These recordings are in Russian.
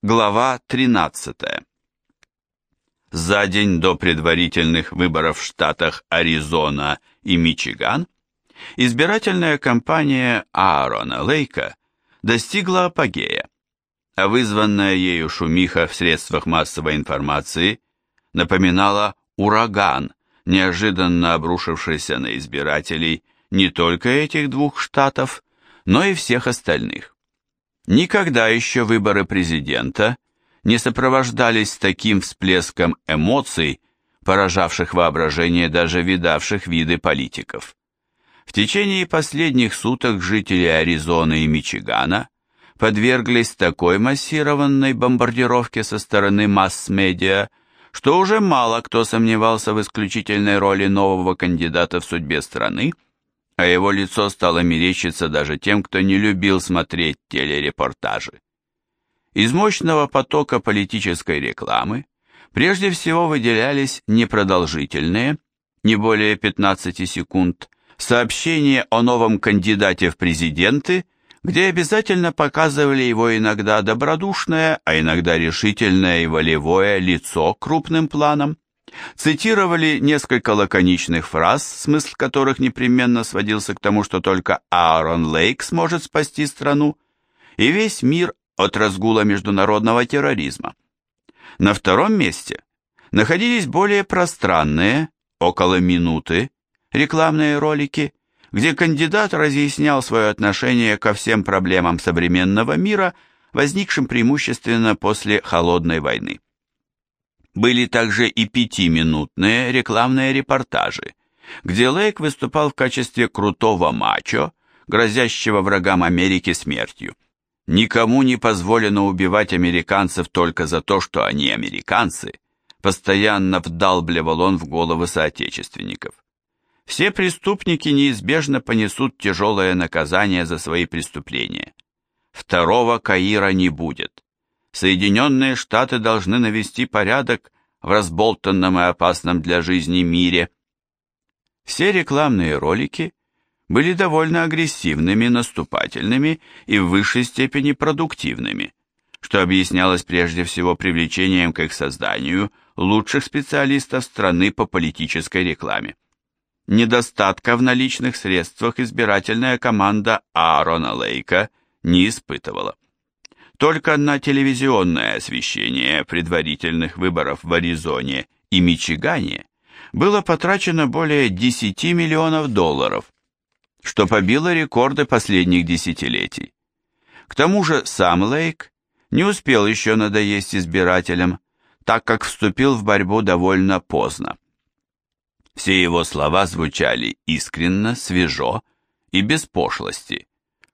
Глава 13. За день до предварительных выборов в штатах Аризона и Мичиган избирательная кампания Аарона Лейка достигла апогея, а вызванная ею шумиха в средствах массовой информации напоминала ураган, неожиданно обрушившийся на избирателей не только этих двух штатов, но и всех остальных. Никогда еще выборы президента не сопровождались таким всплеском эмоций, поражавших воображение даже видавших виды политиков. В течение последних суток жители Аризоны и Мичигана подверглись такой массированной бомбардировке со стороны масс-медиа, что уже мало кто сомневался в исключительной роли нового кандидата в судьбе страны, а его лицо стало мерещиться даже тем, кто не любил смотреть телерепортажи. Из мощного потока политической рекламы прежде всего выделялись непродолжительные, не более 15 секунд, сообщения о новом кандидате в президенты, где обязательно показывали его иногда добродушное, а иногда решительное и волевое лицо крупным планом, цитировали несколько лаконичных фраз, смысл которых непременно сводился к тому, что только Аарон Лейк сможет спасти страну, и весь мир от разгула международного терроризма. На втором месте находились более пространные, около минуты, рекламные ролики, где кандидат разъяснял свое отношение ко всем проблемам современного мира, возникшим преимущественно после Холодной войны. Были также и пятиминутные рекламные репортажи, где Лейк выступал в качестве крутого мачо, грозящего врагам Америки смертью. Никому не позволено убивать американцев только за то, что они американцы, постоянно вдалбливал он в головы соотечественников. Все преступники неизбежно понесут тяжелое наказание за свои преступления. Второго Каира не будет. Соединенные Штаты должны навести порядок в разболтанном и опасном для жизни мире. Все рекламные ролики были довольно агрессивными, наступательными и в высшей степени продуктивными, что объяснялось прежде всего привлечением к их созданию лучших специалистов страны по политической рекламе. Недостатка в наличных средствах избирательная команда Аарона Лейка не испытывала. Только на телевизионное освещение предварительных выборов в Аризоне и Мичигане было потрачено более 10 миллионов долларов, что побило рекорды последних десятилетий. К тому же сам Лейк не успел еще надоесть избирателям, так как вступил в борьбу довольно поздно. Все его слова звучали искренно, свежо и без пошлости,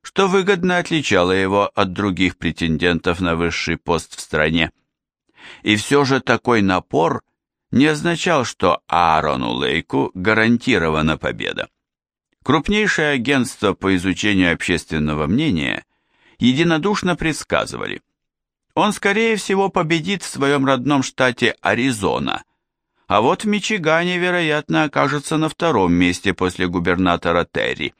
что выгодно отличало его от других претендентов на высший пост в стране. И все же такой напор не означал, что Аарону Лейку гарантирована победа. Крупнейшее агентство по изучению общественного мнения единодушно предсказывали, он скорее всего победит в своем родном штате Аризона, а вот в Мичигане, вероятно, окажется на втором месте после губернатора Терри.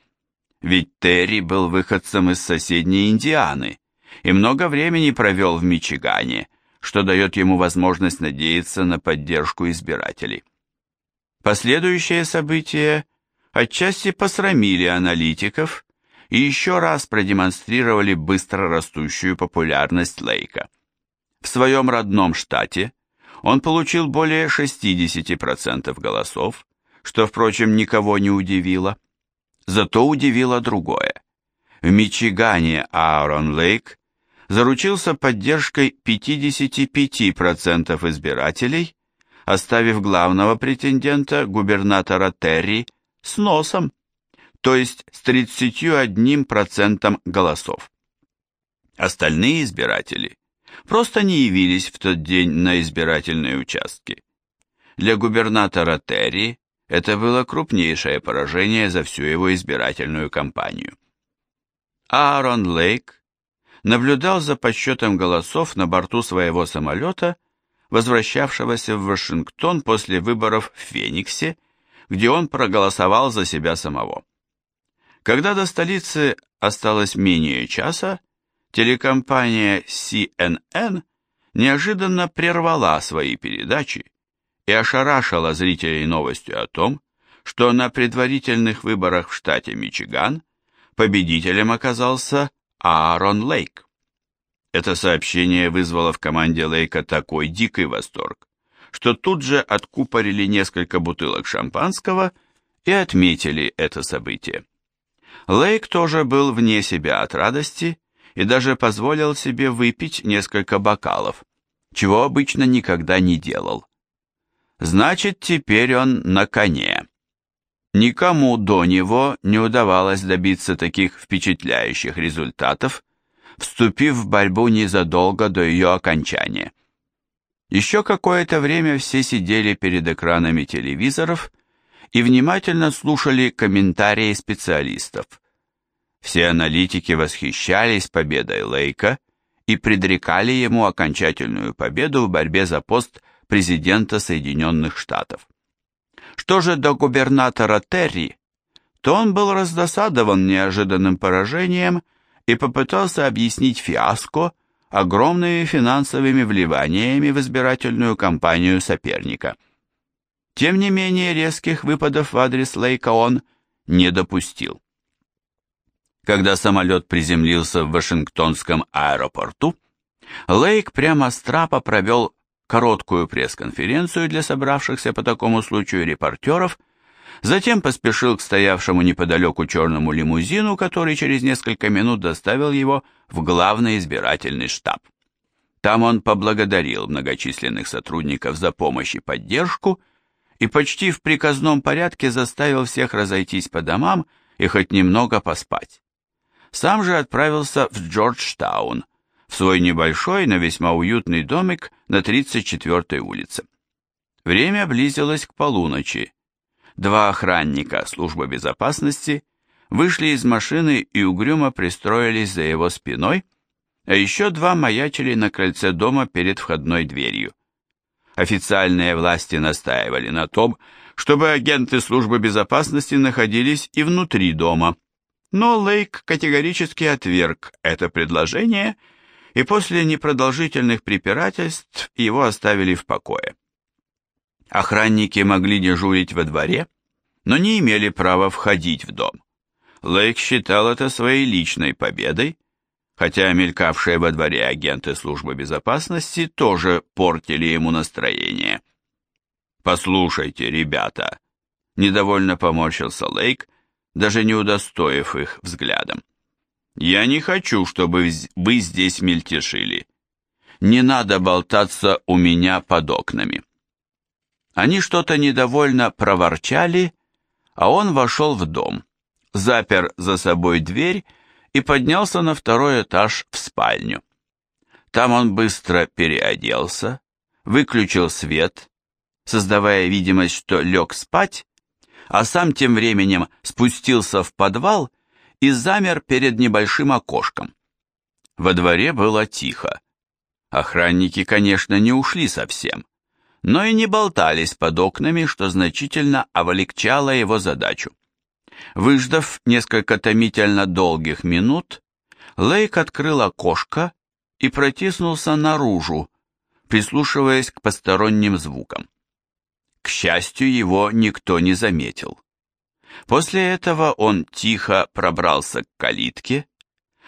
Ведь Терри был выходцем из соседней Индианы и много времени провел в Мичигане, что дает ему возможность надеяться на поддержку избирателей. Последующие события отчасти посрамили аналитиков и еще раз продемонстрировали быстро растущую популярность Лейка. В своем родном штате он получил более 60% голосов, что, впрочем, никого не удивило. Зато удивило другое. В Мичигане Аарон Лейк заручился поддержкой 55% избирателей, оставив главного претендента, губернатора Терри, с носом, то есть с 31% голосов. Остальные избиратели просто не явились в тот день на избирательные участки. Для губернатора Терри это было крупнейшее поражение за всю его избирательную кампанию. Аарон Лейк наблюдал за подсчетом голосов на борту своего самолета, возвращавшегося в Вашингтон после выборов в Фениксе, где он проголосовал за себя самого. Когда до столицы осталось менее часа, телекомпания CNN неожиданно прервала свои передачи и ошарашила зрителей новостью о том, что на предварительных выборах в штате Мичиган победителем оказался Аарон Лейк. Это сообщение вызвало в команде Лейка такой дикий восторг, что тут же откупорили несколько бутылок шампанского и отметили это событие. Лейк тоже был вне себя от радости и даже позволил себе выпить несколько бокалов, чего обычно никогда не делал. Значит, теперь он на коне. Никому до него не удавалось добиться таких впечатляющих результатов, вступив в борьбу незадолго до ее окончания. Еще какое-то время все сидели перед экранами телевизоров и внимательно слушали комментарии специалистов. Все аналитики восхищались победой Лейка и предрекали ему окончательную победу в борьбе за пост президента Соединенных Штатов. Что же до губернатора Терри, то он был раздосадован неожиданным поражением и попытался объяснить фиаско огромными финансовыми вливаниями в избирательную кампанию соперника. Тем не менее резких выпадов в адрес Лейка он не допустил. Когда самолет приземлился в Вашингтонском аэропорту, Лейк прямо с трапа провел короткую пресс-конференцию для собравшихся по такому случаю репортеров, затем поспешил к стоявшему неподалеку черному лимузину, который через несколько минут доставил его в главный избирательный штаб. Там он поблагодарил многочисленных сотрудников за помощь и поддержку и почти в приказном порядке заставил всех разойтись по домам и хоть немного поспать сам же отправился в Джорджтаун, свой небольшой, но весьма уютный домик на 34-й улице. Время близилось к полуночи. Два охранника службы безопасности вышли из машины и угрюмо пристроились за его спиной, а еще два маячили на крыльце дома перед входной дверью. Официальные власти настаивали на том, чтобы агенты службы безопасности находились и внутри дома, но Лейк категорически отверг это предложение, и после непродолжительных препирательств его оставили в покое. Охранники могли дежурить во дворе, но не имели права входить в дом. Лейк считал это своей личной победой, хотя мелькавшие во дворе агенты службы безопасности тоже портили ему настроение. «Послушайте, ребята», — недовольно поморщился Лейк, даже не удостоив их взглядом. «Я не хочу, чтобы вы здесь мельтешили. Не надо болтаться у меня под окнами». Они что-то недовольно проворчали, а он вошел в дом, запер за собой дверь и поднялся на второй этаж в спальню. Там он быстро переоделся, выключил свет, создавая видимость, что лег спать, а сам тем временем спустился в подвал и замер перед небольшим окошком. Во дворе было тихо. Охранники, конечно, не ушли совсем, но и не болтались под окнами, что значительно облегчало его задачу. Выждав несколько томительно долгих минут, Лейк открыл окошко и протиснулся наружу, прислушиваясь к посторонним звукам. К счастью, его никто не заметил. После этого он тихо пробрался к калитке,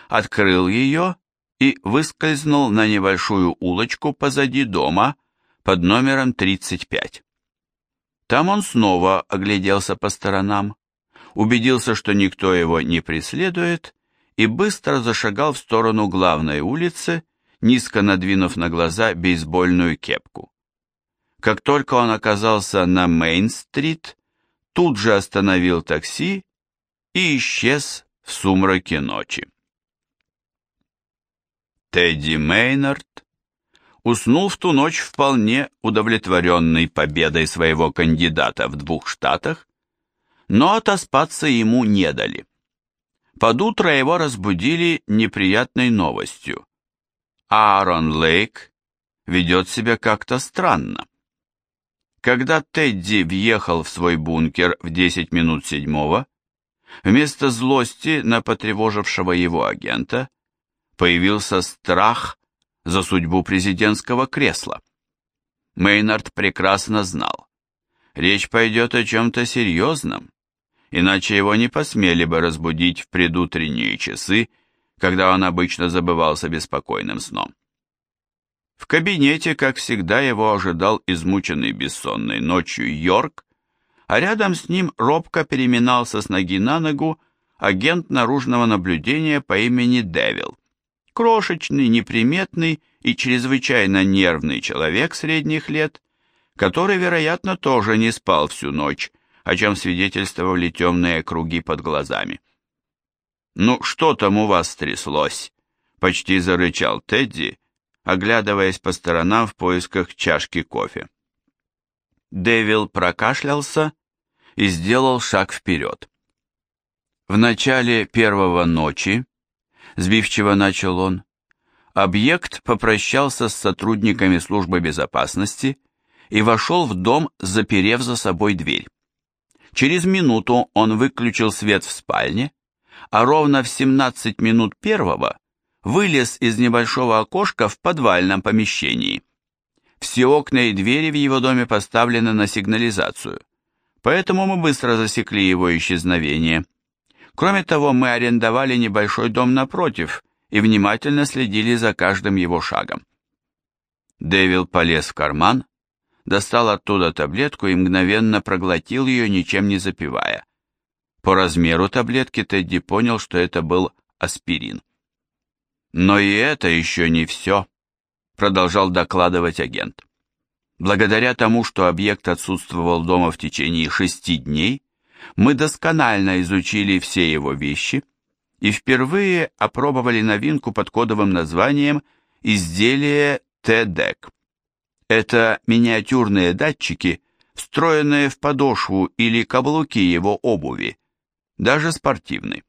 открыл ее и выскользнул на небольшую улочку позади дома под номером 35. Там он снова огляделся по сторонам, убедился, что никто его не преследует, и быстро зашагал в сторону главной улицы, низко надвинув на глаза бейсбольную кепку. Как только он оказался на Мейн-стрит, тут же остановил такси и исчез в сумраке ночи. Тедди Мейнард уснул в ту ночь вполне удовлетворенный победой своего кандидата в двух штатах, но отоспаться ему не дали. Под утро его разбудили неприятной новостью. Аарон Лейк ведет себя как-то странно. Когда Тедди въехал в свой бункер в 10 минут седьмого, вместо злости на потревожившего его агента появился страх за судьбу президентского кресла. Мейнард прекрасно знал. Речь пойдет о чем-то серьезном, иначе его не посмели бы разбудить в предутренние часы, когда он обычно забывался беспокойным сном. В кабинете, как всегда, его ожидал измученный бессонной ночью Йорк, а рядом с ним робко переминался с ноги на ногу агент наружного наблюдения по имени Девил. Крошечный, неприметный и чрезвычайно нервный человек средних лет, который, вероятно, тоже не спал всю ночь, о чем свидетельствовали темные круги под глазами. «Ну, что там у вас стряслось?» — почти зарычал Тедди, оглядываясь по сторонам в поисках чашки кофе. Дэвил прокашлялся и сделал шаг вперед. В начале первого ночи, сбивчиво начал он, объект попрощался с сотрудниками службы безопасности и вошел в дом, заперев за собой дверь. Через минуту он выключил свет в спальне, а ровно в 17 минут первого вылез из небольшого окошка в подвальном помещении. Все окна и двери в его доме поставлены на сигнализацию, поэтому мы быстро засекли его исчезновение. Кроме того, мы арендовали небольшой дом напротив и внимательно следили за каждым его шагом. Дэвил полез в карман, достал оттуда таблетку и мгновенно проглотил ее, ничем не запивая. По размеру таблетки Тедди понял, что это был аспирин. Но и это еще не все, продолжал докладывать агент. Благодаря тому, что объект отсутствовал дома в течение шести дней, мы досконально изучили все его вещи и впервые опробовали новинку под кодовым названием «Изделие ТДЭК». Это миниатюрные датчики, встроенные в подошву или каблуки его обуви, даже спортивной.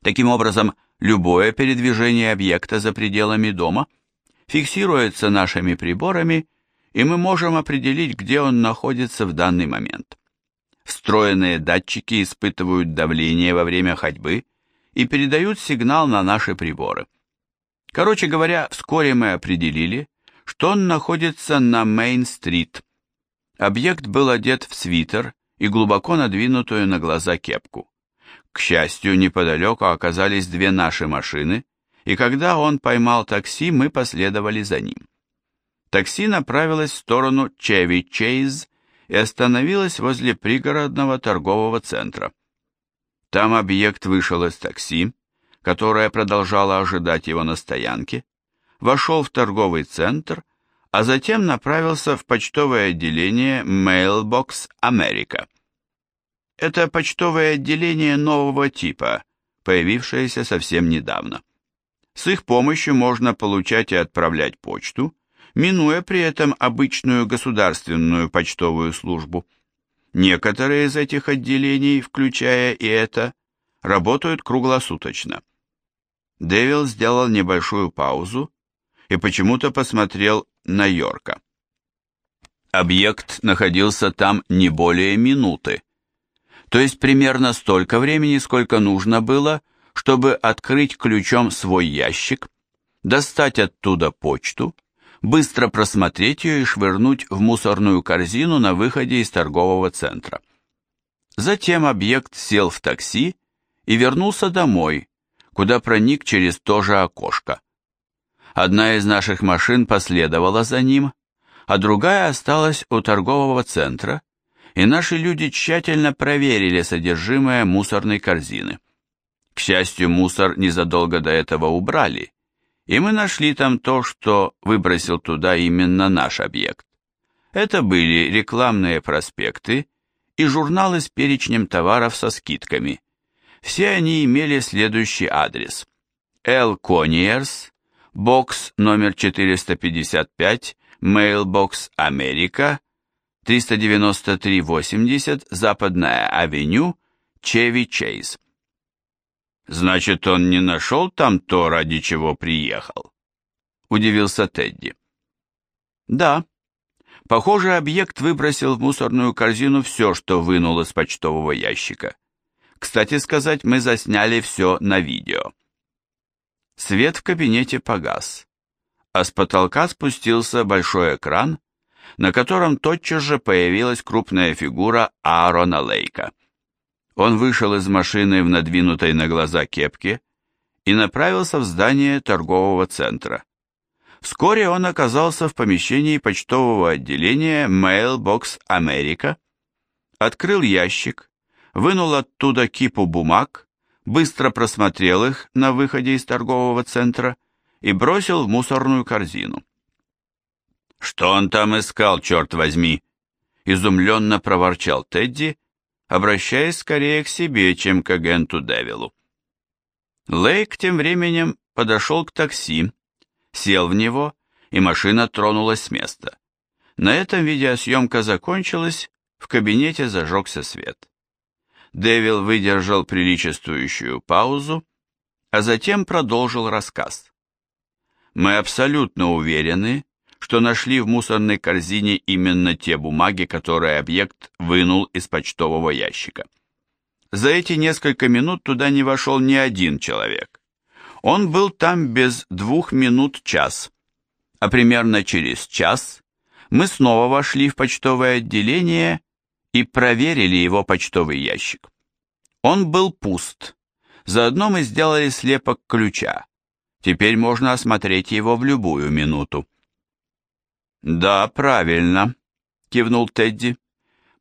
Таким образом, Любое передвижение объекта за пределами дома фиксируется нашими приборами, и мы можем определить, где он находится в данный момент. Встроенные датчики испытывают давление во время ходьбы и передают сигнал на наши приборы. Короче говоря, вскоре мы определили, что он находится на Мейн-стрит. Объект был одет в свитер и глубоко надвинутую на глаза кепку. К счастью, неподалеку оказались две наши машины, и когда он поймал такси, мы последовали за ним. Такси направилось в сторону Чеви Чейз и остановилось возле пригородного торгового центра. Там объект вышел из такси, которое продолжало ожидать его на стоянке, вошел в торговый центр, а затем направился в почтовое отделение Mailbox America. Это почтовое отделение нового типа, появившееся совсем недавно. С их помощью можно получать и отправлять почту, минуя при этом обычную государственную почтовую службу. Некоторые из этих отделений, включая и это, работают круглосуточно. Дэвил сделал небольшую паузу и почему-то посмотрел на Йорка. Объект находился там не более минуты то есть примерно столько времени, сколько нужно было, чтобы открыть ключом свой ящик, достать оттуда почту, быстро просмотреть ее и швырнуть в мусорную корзину на выходе из торгового центра. Затем объект сел в такси и вернулся домой, куда проник через то же окошко. Одна из наших машин последовала за ним, а другая осталась у торгового центра, и наши люди тщательно проверили содержимое мусорной корзины. К счастью, мусор незадолго до этого убрали, и мы нашли там то, что выбросил туда именно наш объект. Это были рекламные проспекты и журналы с перечнем товаров со скидками. Все они имели следующий адрес. L. Conniers, бокс номер 455, Mailbox Америка, 393-80, Западная авеню, Чеви Чейз. Значит, он не нашел там то, ради чего приехал? Удивился Тедди. Да. Похоже, объект выбросил в мусорную корзину все, что вынул из почтового ящика. Кстати сказать, мы засняли все на видео. Свет в кабинете погас, а с потолка спустился большой экран, на котором тотчас же появилась крупная фигура Аарона Лейка. Он вышел из машины в надвинутой на глаза кепке и направился в здание торгового центра. Вскоре он оказался в помещении почтового отделения Mailbox America, открыл ящик, вынул оттуда кипу бумаг, быстро просмотрел их на выходе из торгового центра и бросил в мусорную корзину. «Что он там искал, черт возьми?» изумленно проворчал Тедди, обращаясь скорее к себе, чем к агенту Девилу. Лейк тем временем подошел к такси, сел в него, и машина тронулась с места. На этом видеосъемка закончилась, в кабинете зажегся свет. Дэвил выдержал приличествующую паузу, а затем продолжил рассказ. Мы абсолютно уверены, что нашли в мусорной корзине именно те бумаги, которые объект вынул из почтового ящика. За эти несколько минут туда не вошел ни один человек. Он был там без двух минут час, а примерно через час мы снова вошли в почтовое отделение и проверили его почтовый ящик. Он был пуст. Заодно мы сделали слепок ключа. Теперь можно осмотреть его в любую минуту. «Да, правильно», — кивнул Тедди.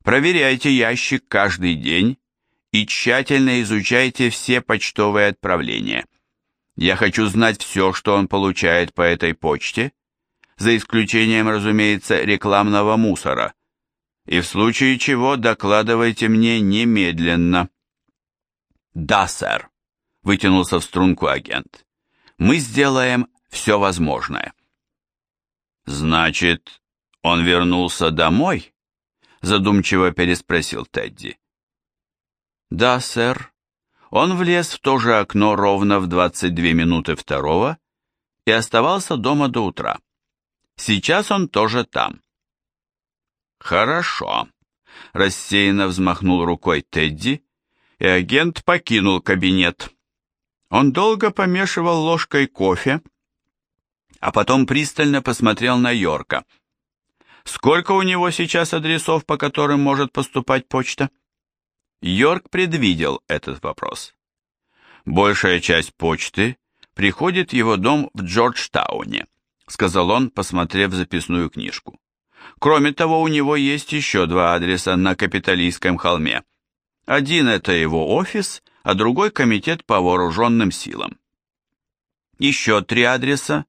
«Проверяйте ящик каждый день и тщательно изучайте все почтовые отправления. Я хочу знать все, что он получает по этой почте, за исключением, разумеется, рекламного мусора, и в случае чего докладывайте мне немедленно». «Да, сэр», — вытянулся в струнку агент. «Мы сделаем все возможное». «Значит, он вернулся домой?» — задумчиво переспросил Тедди. «Да, сэр. Он влез в то же окно ровно в 22 минуты второго и оставался дома до утра. Сейчас он тоже там. «Хорошо», — рассеянно взмахнул рукой Тедди, и агент покинул кабинет. Он долго помешивал ложкой кофе, а потом пристально посмотрел на Йорка. «Сколько у него сейчас адресов, по которым может поступать почта?» Йорк предвидел этот вопрос. «Большая часть почты приходит в его дом в Джорджтауне», сказал он, посмотрев записную книжку. Кроме того, у него есть еще два адреса на Капитолийском холме. Один это его офис, а другой комитет по вооруженным силам. Еще три адреса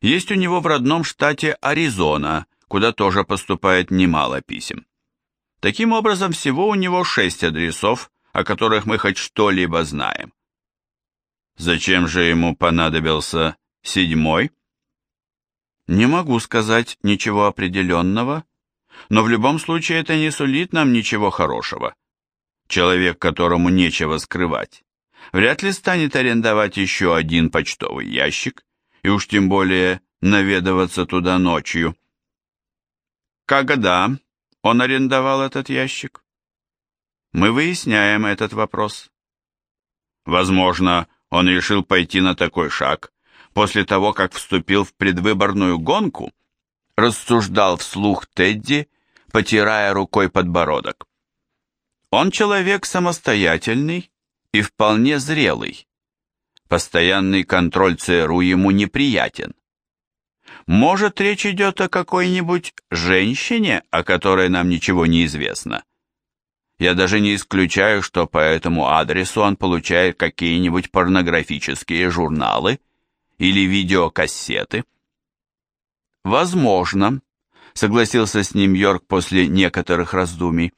есть у него в родном штате Аризона, куда тоже поступает немало писем. Таким образом, всего у него шесть адресов, о которых мы хоть что-либо знаем. Зачем же ему понадобился седьмой? Не могу сказать ничего определенного, но в любом случае это не сулит нам ничего хорошего. Человек, которому нечего скрывать, вряд ли станет арендовать еще один почтовый ящик, и уж тем более наведываться туда ночью. Когда он арендовал этот ящик? Мы выясняем этот вопрос. Возможно, он решил пойти на такой шаг, после того, как вступил в предвыборную гонку, рассуждал вслух Тедди, потирая рукой подбородок. Он человек самостоятельный и вполне зрелый. Постоянный контроль ЦРУ ему неприятен. Может, речь идет о какой-нибудь женщине, о которой нам ничего не известно? Я даже не исключаю, что по этому адресу он получает какие-нибудь порнографические журналы или видеокассеты? Возможно, согласился с ним Йорк после некоторых раздумий.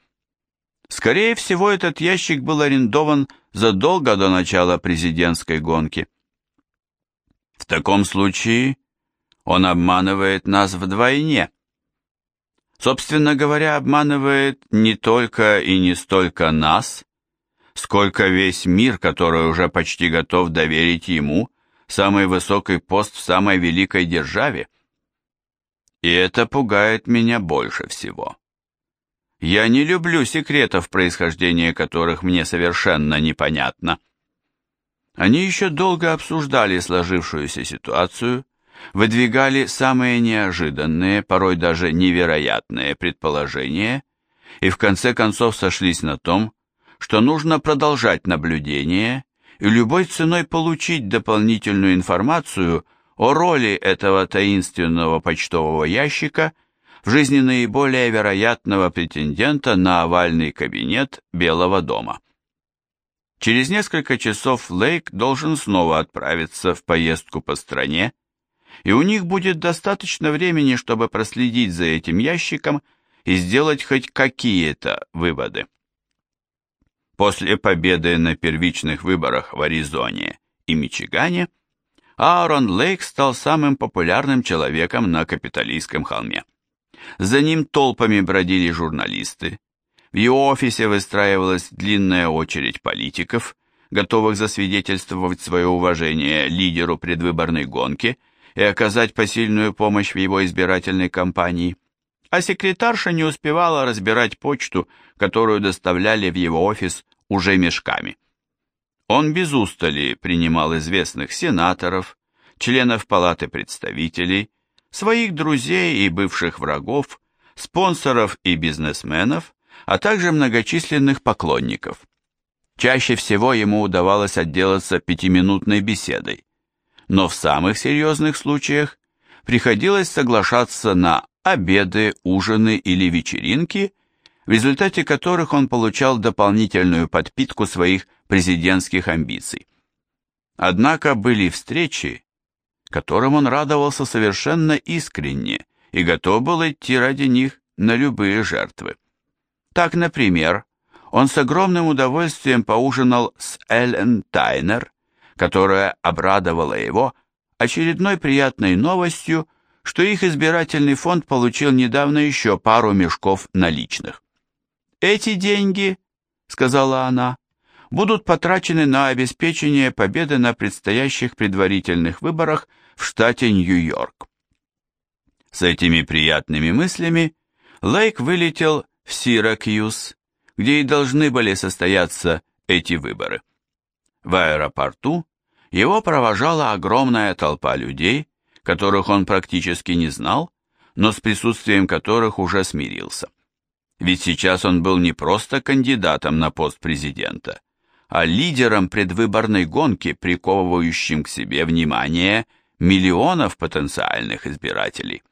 Скорее всего, этот ящик был арендован задолго до начала президентской гонки. В таком случае он обманывает нас вдвойне. Собственно говоря, обманывает не только и не столько нас, сколько весь мир, который уже почти готов доверить ему самый высокий пост в самой великой державе. И это пугает меня больше всего. Я не люблю секретов, происхождения которых мне совершенно непонятно. Они еще долго обсуждали сложившуюся ситуацию, выдвигали самые неожиданные, порой даже невероятные предположения и в конце концов сошлись на том, что нужно продолжать наблюдение и любой ценой получить дополнительную информацию о роли этого таинственного почтового ящика в жизни наиболее вероятного претендента на овальный кабинет Белого дома. Через несколько часов Лейк должен снова отправиться в поездку по стране, и у них будет достаточно времени, чтобы проследить за этим ящиком и сделать хоть какие-то выводы. После победы на первичных выборах в Аризоне и Мичигане Аарон Лейк стал самым популярным человеком на Капитолийском холме. За ним толпами бродили журналисты. В его офисе выстраивалась длинная очередь политиков, готовых засвидетельствовать свое уважение лидеру предвыборной гонки и оказать посильную помощь в его избирательной кампании. А секретарша не успевала разбирать почту, которую доставляли в его офис уже мешками. Он без устали принимал известных сенаторов, членов Палаты представителей, своих друзей и бывших врагов, спонсоров и бизнесменов, а также многочисленных поклонников. Чаще всего ему удавалось отделаться пятиминутной беседой, но в самых серьезных случаях приходилось соглашаться на обеды, ужины или вечеринки, в результате которых он получал дополнительную подпитку своих президентских амбиций. Однако были встречи, которым он радовался совершенно искренне и готов был идти ради них на любые жертвы. Так, например, он с огромным удовольствием поужинал с Эллен Тайнер, которая обрадовала его очередной приятной новостью, что их избирательный фонд получил недавно еще пару мешков наличных. «Эти деньги, — сказала она, — будут потрачены на обеспечение победы на предстоящих предварительных выборах в штате Нью-Йорк. С этими приятными мыслями Лейк вылетел в Сиракьюз, где и должны были состояться эти выборы. В аэропорту его провожала огромная толпа людей, которых он практически не знал, но с присутствием которых уже смирился. Ведь сейчас он был не просто кандидатом на пост президента, а лидером предвыборной гонки, приковывающим к себе внимание миллионов потенциальных избирателей.